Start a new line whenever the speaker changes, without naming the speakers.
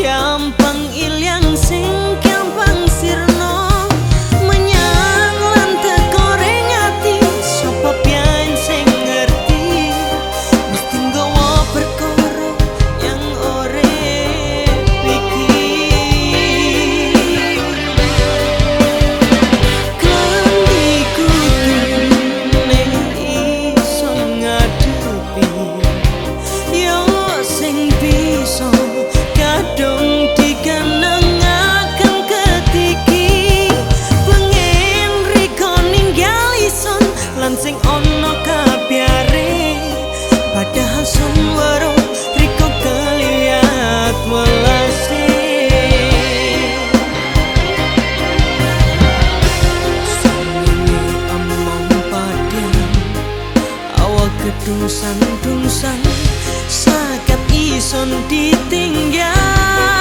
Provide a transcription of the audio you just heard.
gampang ilang sing gampang sirno menyang lan goreng ati sapa pian sing ngerti? Mesti gowo perkara yang ore pikir. Kendiku ning iso ngadepi? Yo sing bisa Sakit saged ison ditinggal.